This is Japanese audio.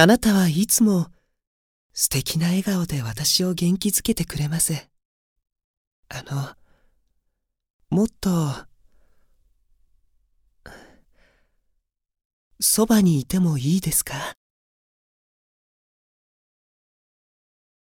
あなたはいつも素敵な笑顔で私を元気づけてくれます。あの、もっと、そばにいてもいいですか？